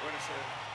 Buonasera.